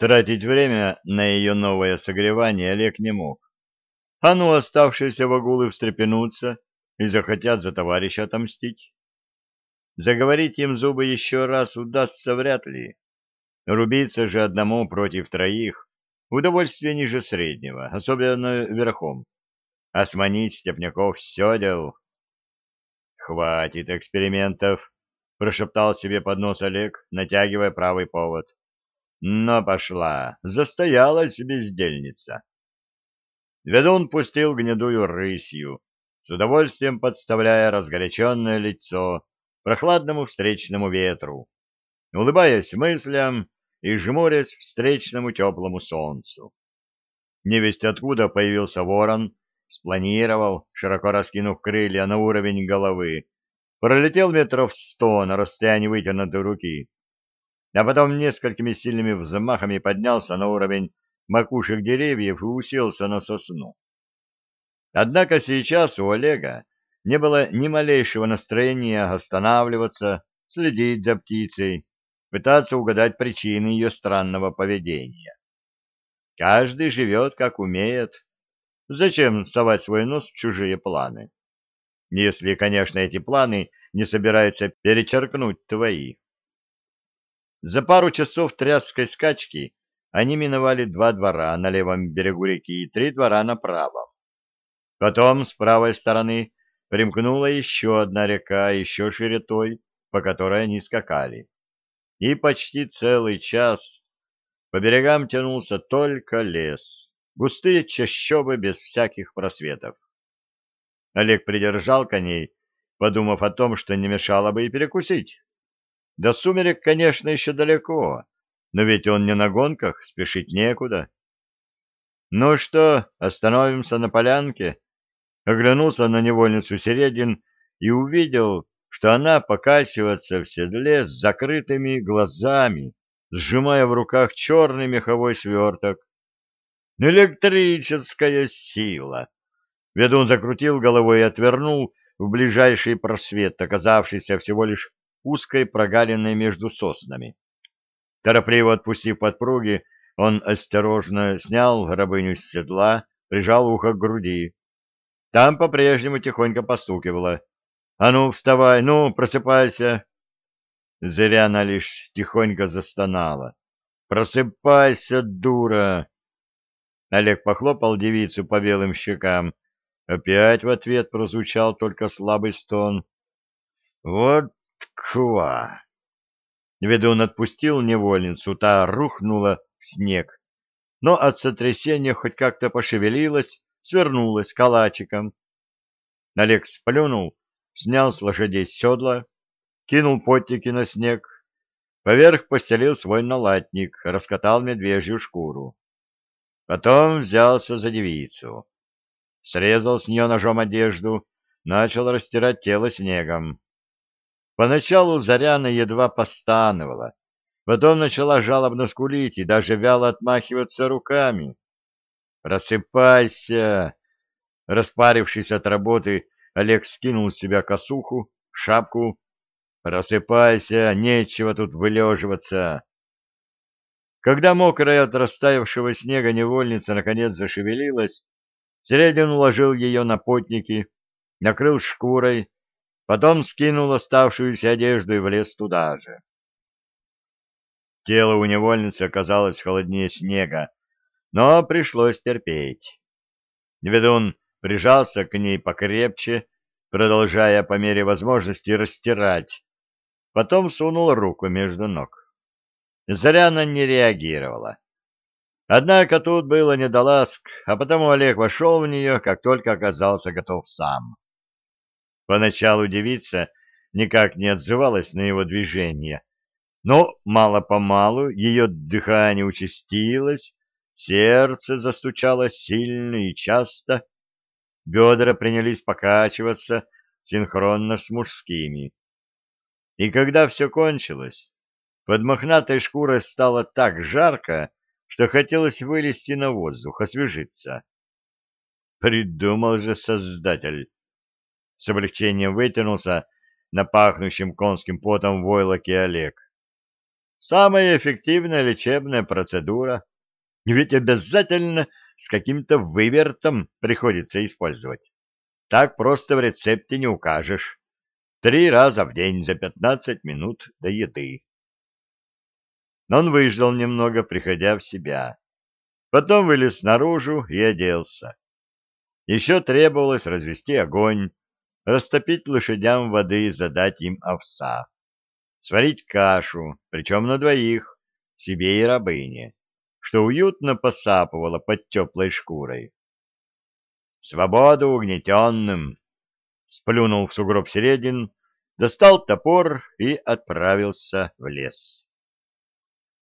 Тратить время на ее новое согревание Олег не мог. А ну, оставшиеся вагулы встрепенутся и захотят за товарища отомстить. Заговорить им зубы еще раз удастся вряд ли. Рубиться же одному против троих — удовольствие ниже среднего, особенно верхом. А сманить степняков все дел. «Хватит экспериментов», — прошептал себе под нос Олег, натягивая правый повод. «Но пошла, застоялась бездельница». Ведун пустил гнедую рысью, с удовольствием подставляя разгоряченное лицо прохладному встречному ветру, улыбаясь мыслям и жмурясь встречному теплому солнцу. Невесть откуда появился ворон, спланировал, широко раскинув крылья на уровень головы, пролетел метров сто на расстоянии вытянутой руки, а потом несколькими сильными взмахами поднялся на уровень макушек деревьев и уселся на сосну. Однако сейчас у Олега не было ни малейшего настроения останавливаться, следить за птицей, пытаться угадать причины ее странного поведения. Каждый живет как умеет, Зачем совать свой нос в чужие планы? Если, конечно, эти планы не собираются перечеркнуть твои. За пару часов тряской скачки они миновали два двора на левом берегу реки и три двора на правом. Потом с правой стороны примкнула еще одна река, еще шире той, по которой они скакали. И почти целый час по берегам тянулся только лес густые чащобы без всяких просветов. Олег придержал коней, подумав о том, что не мешало бы и перекусить. До сумерек, конечно, еще далеко, но ведь он не на гонках, спешить некуда. Ну что, остановимся на полянке? Оглянулся на невольницу Середин и увидел, что она покачивается в седле с закрытыми глазами, сжимая в руках черный меховой сверток. Электрическая сила. Ведун закрутил головой и отвернул в ближайший просвет, оказавшийся всего лишь узкой прогалиной между соснами. Торопливо отпустив подпруги, он осторожно снял рабыню с седла, прижал ухо к груди. Там по-прежнему тихонько постукивало. «А ну, вставай, ну, просыпайся!» Зря она лишь тихонько застонала. «Просыпайся, дура!» Олег похлопал девицу по белым щекам. Опять в ответ прозвучал только слабый стон. «Вот ква!» Ведун отпустил невольницу, та рухнула в снег, но от сотрясения хоть как-то пошевелилась, свернулась калачиком. Олег сплюнул, снял с лошадей седла, кинул потики на снег, поверх постелил свой налатник, раскатал медвежью шкуру. Потом взялся за девицу. Срезал с нее ножом одежду, начал растирать тело снегом. Поначалу Заряна едва постановала, потом начала жалобно скулить и даже вяло отмахиваться руками. «Просыпайся!» Распарившись от работы, Олег скинул с себя косуху, шапку. «Просыпайся, нечего тут вылеживаться!» Когда мокрая от растаявшего снега невольница наконец зашевелилась, Середин уложил ее на потники, накрыл шкурой, потом скинул оставшуюся одежду и влез туда же. Тело у невольницы оказалось холоднее снега, но пришлось терпеть. Ведун прижался к ней покрепче, продолжая по мере возможности растирать, потом сунул руку между ног. Заряна не реагировала. Однако тут было не до ласк, а потому Олег вошел в нее, как только оказался готов сам. Поначалу девица никак не отзывалась на его движение, но мало-помалу ее дыхание участилось, сердце застучало сильно и часто, бедра принялись покачиваться синхронно с мужскими. И когда все кончилось, под мохнатой шкурой стало так жарко, что хотелось вылезти на воздух, освежиться. Придумал же создатель. С облегчением вытянулся на пахнущем конским потом войлоке Олег. Самая эффективная лечебная процедура. Ведь обязательно с каким-то вывертом приходится использовать. Так просто в рецепте не укажешь. Три раза в день за пятнадцать минут до еды. Но он выждал немного, приходя в себя. Потом вылез наружу и оделся. Еще требовалось развести огонь, растопить лошадям воды и задать им овса. Сварить кашу, причем на двоих, себе и рабыне, что уютно посапывало под теплой шкурой. «Свободу угнетенным!» Сплюнул в сугроб середин, достал топор и отправился в лес.